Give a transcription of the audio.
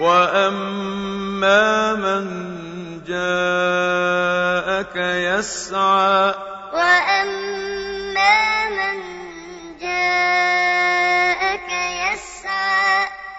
وَأَمَّا مَن جَاءَكَ يَسْعَىٰ